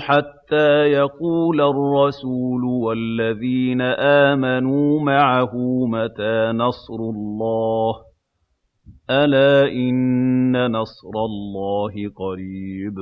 حَتَّىٰ يَقُولَ الرَّسُولُ وَالَّذِينَ آمَنُوا مَعَهُ مَتَىٰ نَصْرُ اللَّهِ ۗ؟ أَلَا إِنَّ نَصْرَ اللَّهِ قَرِيبٌ.